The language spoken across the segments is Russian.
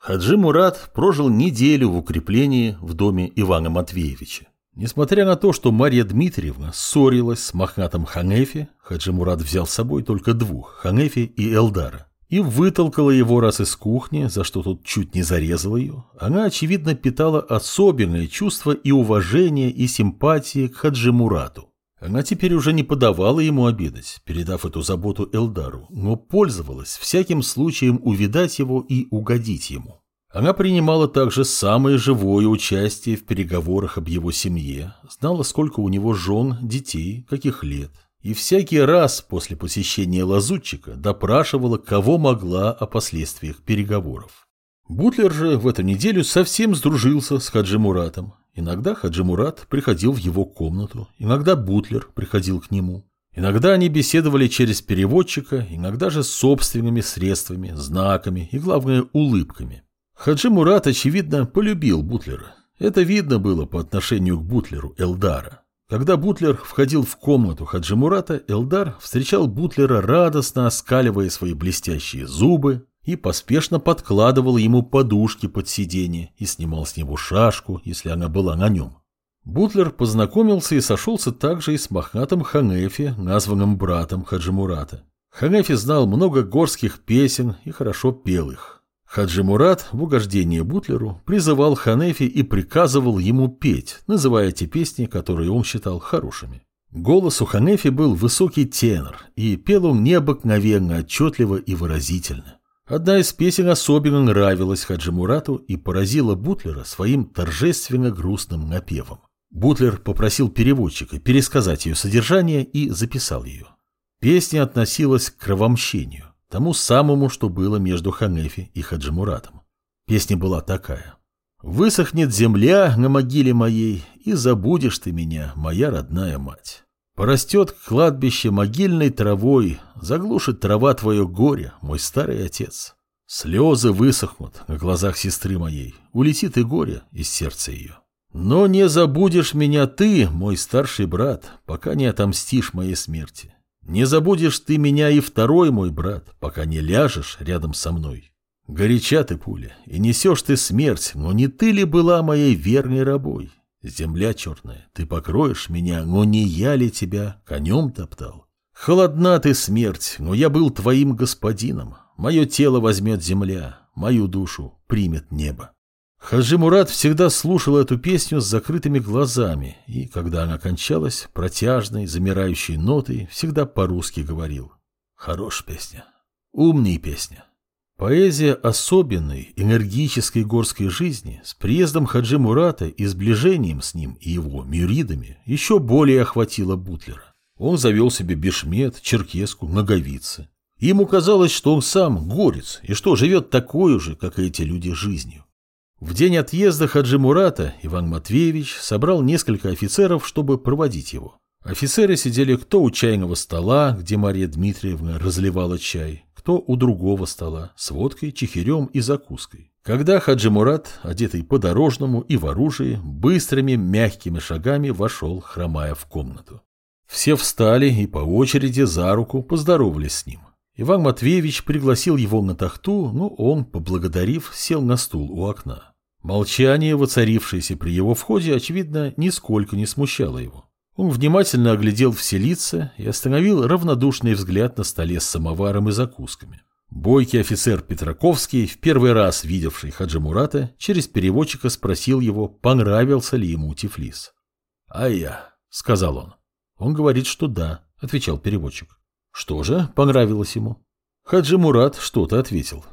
Хаджи Мурат прожил неделю в укреплении в доме Ивана Матвеевича. Несмотря на то, что Марья Дмитриевна ссорилась с мохнатым Ханефи, Хаджи Мурат взял с собой только двух, Ханефи и Элдара, и вытолкала его раз из кухни, за что тот чуть не зарезал ее. Она, очевидно, питала особенное чувство и уважение, и симпатии к Хаджи Мурату. Она теперь уже не подавала ему обедать, передав эту заботу Элдару, но пользовалась всяким случаем увидать его и угодить ему. Она принимала также самое живое участие в переговорах об его семье, знала, сколько у него жен, детей, каких лет, и всякий раз после посещения лазутчика допрашивала, кого могла о последствиях переговоров. Бутлер же в эту неделю совсем сдружился с Хаджи Муратом, Иногда Хаджи Мурат приходил в его комнату, иногда Бутлер приходил к нему. Иногда они беседовали через переводчика, иногда же собственными средствами, знаками и, главное, улыбками. Хаджи Мурат, очевидно, полюбил Бутлера. Это видно было по отношению к Бутлеру Элдара. Когда Бутлер входил в комнату Хаджи Мурата, Элдар встречал Бутлера радостно оскаливая свои блестящие зубы, и поспешно подкладывал ему подушки под сиденье и снимал с него шашку, если она была на нем. Бутлер познакомился и сошелся также и с мохнатым Ханефи, названным братом Хаджимурата. Ханефи знал много горских песен и хорошо пел их. Хаджимурат в угождение Бутлеру призывал Ханефи и приказывал ему петь, называя те песни, которые он считал хорошими. Голос у Ханефи был высокий тенор, и пел он необыкновенно отчетливо и выразительно. Одна из песен особенно нравилась Хаджи Мурату и поразила Бутлера своим торжественно грустным напевом. Бутлер попросил переводчика пересказать ее содержание и записал ее. Песня относилась к кровомщению, тому самому, что было между Ханефи и Хаджимуратом. Песня была такая. «Высохнет земля на могиле моей, и забудешь ты меня, моя родная мать. Порастет кладбище могильной травой, заглушит трава твое горе, мой старый отец. Слезы высохнут на глазах сестры моей, улетит и горе из сердца ее. Но не забудешь меня ты, мой старший брат, пока не отомстишь моей смерти. Не забудешь ты меня и второй мой брат, пока не ляжешь рядом со мной. Горяча ты, пуля, и несешь ты смерть, но не ты ли была моей верной рабой? Земля черная, ты покроешь меня, но не я ли тебя конем топтал? Холодна ты, смерть, но я был твоим господином. Мое тело возьмет земля, мою душу примет небо. Хаджи Мурат всегда слушал эту песню с закрытыми глазами, и, когда она кончалась, протяжной, замирающей нотой, всегда по-русски говорил. Хорошая песня, умная песня. Поэзия особенной, энергической горской жизни с приездом Хаджи Мурата и сближением с ним и его мюридами еще более охватила Бутлера. Он завел себе бешмет, черкеску, ноговицы. Ему казалось, что он сам горец и что живет такой же, как и эти люди, жизнью. В день отъезда Хаджи Мурата Иван Матвеевич собрал несколько офицеров, чтобы проводить его. Офицеры сидели кто у чайного стола, где Мария Дмитриевна разливала чай, кто у другого стола с водкой, чехирем и закуской. Когда Хаджи Мурат, одетый по-дорожному и в оружии, быстрыми мягкими шагами вошел, хромая в комнату. Все встали и по очереди за руку поздоровались с ним. Иван Матвеевич пригласил его на тахту, но он, поблагодарив, сел на стул у окна. Молчание, воцарившееся при его входе, очевидно, нисколько не смущало его. Он внимательно оглядел все лица и остановил равнодушный взгляд на столе с самоваром и закусками. Бойкий офицер Петраковский, в первый раз видевший Хаджи Мурата, через переводчика спросил его, понравился ли ему Тифлис. «А я», — сказал он. «Он говорит, что да», — отвечал переводчик. «Что же понравилось ему?» Хаджи Мурат что-то ответил.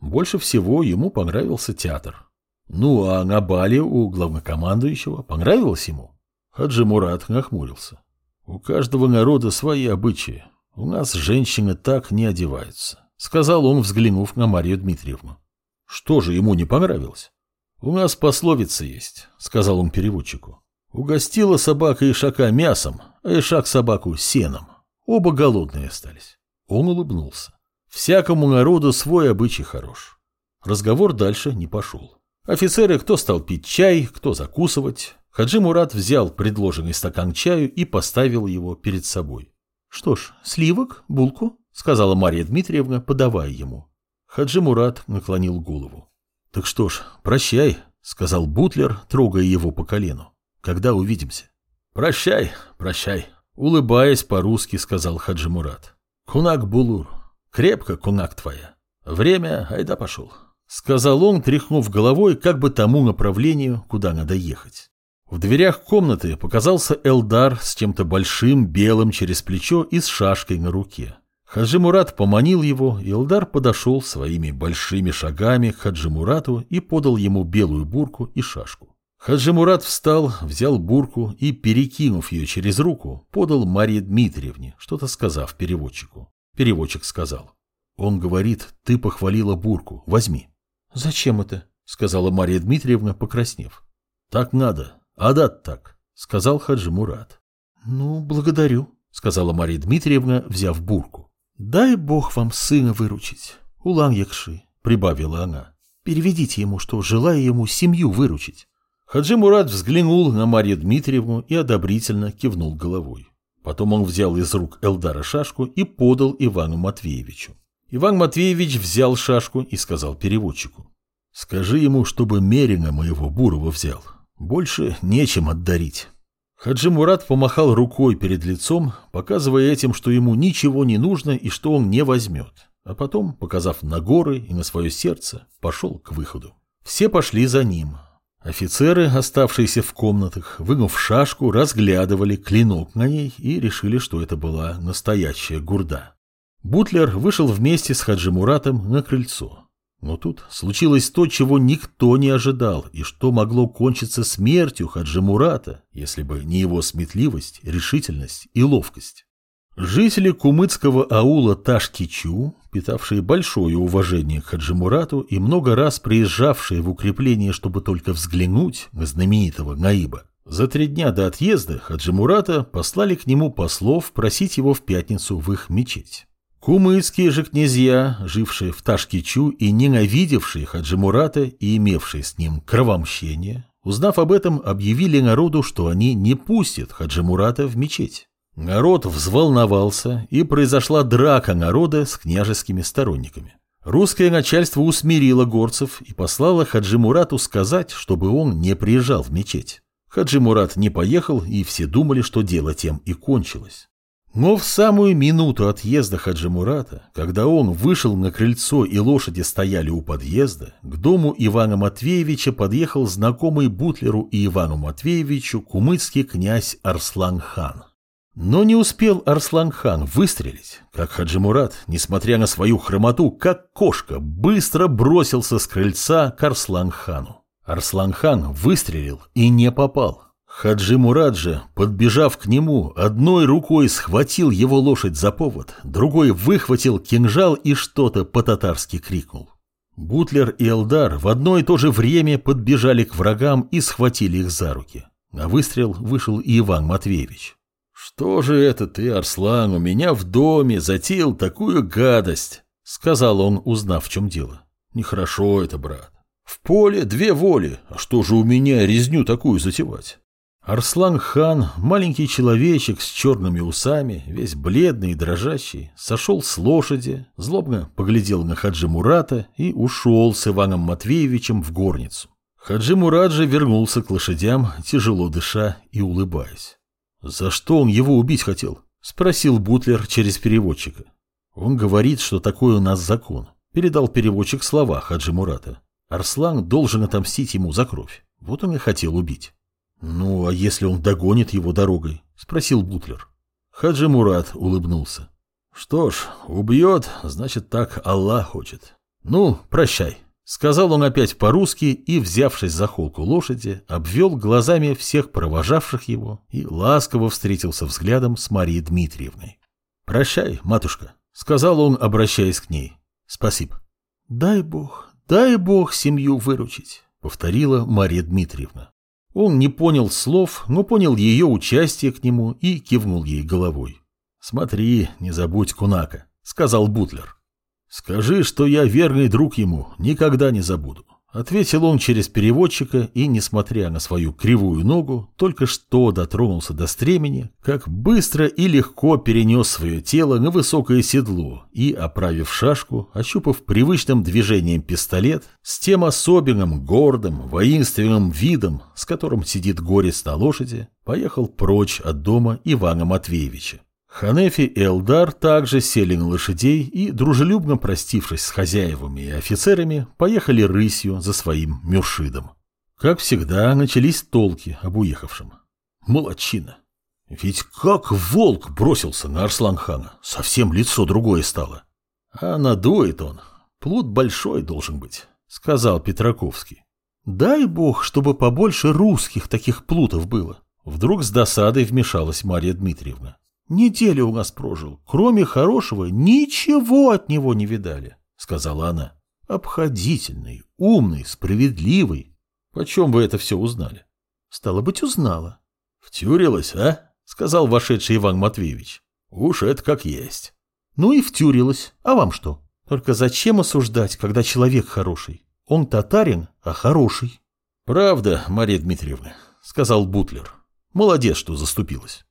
Больше всего ему понравился театр. Ну, а на бале у главнокомандующего понравилось ему? Хаджи Мурат нахмурился. У каждого народа свои обычаи. У нас женщины так не одеваются, сказал он, взглянув на Марию Дмитриевну. Что же ему не понравилось? У нас пословица есть, сказал он переводчику. Угостила собака Ишака мясом, а Ишак собаку сеном. Оба голодные остались. Он улыбнулся. Всякому народу свой обычай хорош. Разговор дальше не пошел. Офицеры кто стал пить чай, кто закусывать. Хаджи Мурат взял предложенный стакан чаю и поставил его перед собой. «Что ж, сливок, булку?» — сказала Мария Дмитриевна, подавая ему. Хаджи Мурат наклонил голову. Так что ж, прощай, сказал Бутлер, трогая его по колену. Когда увидимся? Прощай, прощай, улыбаясь по-русски, сказал Хаджи Мурат. Кунак Булур, крепко кунак твоя. Время, айда пошел. Сказал он, тряхнув головой, как бы тому направлению, куда надо ехать. В дверях комнаты показался Элдар с чем-то большим, белым через плечо и с шашкой на руке. Хаджи Мурат поманил его, и Элдар подошел своими большими шагами к Хаджи Мурату и подал ему белую бурку и шашку. Хаджи Мурат встал, взял бурку и, перекинув ее через руку, подал Марье Дмитриевне, что-то сказав переводчику. Переводчик сказал. Он говорит, ты похвалила бурку, возьми. «Зачем это?» — сказала Мария Дмитриевна, покраснев. «Так надо. Адат так», — сказал Хаджи Мурат. «Ну, благодарю», — сказала Мария Дмитриевна, взяв бурку. «Дай бог вам сына выручить, Улан Якши», — прибавила она. «Переведите ему, что желаю ему семью выручить». Хаджи Мурат взглянул на Марию Дмитриевну и одобрительно кивнул головой. Потом он взял из рук Элдара шашку и подал Ивану Матвеевичу. Иван Матвеевич взял шашку и сказал переводчику. «Скажи ему, чтобы Мерина моего Бурова взял. Больше нечем отдарить». Хаджи Мурат помахал рукой перед лицом, показывая этим, что ему ничего не нужно и что он не возьмет. А потом, показав на горы и на свое сердце, пошел к выходу. Все пошли за ним. Офицеры, оставшиеся в комнатах, вынув шашку, разглядывали клинок на ней и решили, что это была настоящая гурда. Бутлер вышел вместе с Хаджи Муратом на крыльцо. Но тут случилось то, чего никто не ожидал, и что могло кончиться смертью Хаджи Мурата, если бы не его сметливость, решительность и ловкость. Жители кумыцкого аула Ташкичу, питавшие большое уважение к Хаджи Мурату и много раз приезжавшие в укрепление, чтобы только взглянуть на знаменитого Наиба, за три дня до отъезда Хаджи Мурата послали к нему послов просить его в пятницу в их мечеть. Кумыцкие же князья, жившие в Ташкичу и ненавидевшие Хаджимурата и имевшие с ним кровомщение, узнав об этом, объявили народу, что они не пустят Хаджимурата в мечеть. Народ взволновался, и произошла драка народа с княжескими сторонниками. Русское начальство усмирило горцев и послало Хаджимурату сказать, чтобы он не приезжал в мечеть. Хаджимурат не поехал, и все думали, что дело тем и кончилось. Но в самую минуту отъезда Хаджи Мурата, когда он вышел на крыльцо и лошади стояли у подъезда, к дому Ивана Матвеевича подъехал знакомый Бутлеру и Ивану Матвеевичу кумыцкий князь Арслан-хан. Но не успел Арслан-хан выстрелить, как Хаджи Мурат, несмотря на свою хромоту, как кошка, быстро бросился с крыльца к Арслан-хану. Арслан-хан выстрелил и не попал. Хаджи Мураджа, подбежав к нему, одной рукой схватил его лошадь за повод, другой выхватил кинжал и что-то по-татарски крикнул. Бутлер и Элдар в одно и то же время подбежали к врагам и схватили их за руки. На выстрел вышел и Иван Матвеевич. «Что же это ты, Арслан, у меня в доме затеял такую гадость?» — сказал он, узнав, в чем дело. «Нехорошо это, брат. В поле две воли, а что же у меня резню такую затевать?» Арслан хан, маленький человечек с черными усами, весь бледный и дрожащий, сошел с лошади, злобно поглядел на Хаджи Мурата и ушел с Иваном Матвеевичем в горницу. Хаджи Мурат же вернулся к лошадям, тяжело дыша и улыбаясь. «За что он его убить хотел?» – спросил Бутлер через переводчика. «Он говорит, что такой у нас закон», – передал переводчик слова Хаджи Мурата. «Арслан должен отомстить ему за кровь. Вот он и хотел убить». «Ну, а если он догонит его дорогой?» – спросил Бутлер. Хаджи Мурат улыбнулся. «Что ж, убьет, значит, так Аллах хочет. Ну, прощай», – сказал он опять по-русски и, взявшись за холку лошади, обвел глазами всех провожавших его и ласково встретился взглядом с Марией Дмитриевной. «Прощай, матушка», – сказал он, обращаясь к ней. «Спасибо». «Дай бог, дай бог семью выручить», – повторила Мария Дмитриевна. Он не понял слов, но понял ее участие к нему и кивнул ей головой. «Смотри, не забудь Кунака», — сказал Бутлер. «Скажи, что я верный друг ему, никогда не забуду. Ответил он через переводчика и, несмотря на свою кривую ногу, только что дотронулся до стремени, как быстро и легко перенес свое тело на высокое седло и, оправив шашку, ощупав привычным движением пистолет, с тем особенным, гордым, воинственным видом, с которым сидит горец на лошади, поехал прочь от дома Ивана Матвеевича. Ханефи и Элдар также сели на лошадей и, дружелюбно простившись с хозяевами и офицерами, поехали рысью за своим Мюршидом. Как всегда, начались толки об уехавшем. Молодчина. Ведь как волк бросился на Арсланхана, совсем лицо другое стало. А надует он. Плут большой должен быть, сказал Петраковский. Дай бог, чтобы побольше русских таких плутов было. Вдруг с досадой вмешалась Мария Дмитриевна. Неделю у нас прожил. Кроме хорошего, ничего от него не видали, сказала она. Обходительный, умный, справедливый. Почем вы это все узнали? Стало быть, узнала. Втюрилась, а? Сказал вошедший Иван Матвеевич. Уж это как есть. Ну и втюрилась. А вам что? Только зачем осуждать, когда человек хороший? Он татарин, а хороший. Правда, Мария Дмитриевна, сказал Бутлер. Молодец, что заступилась.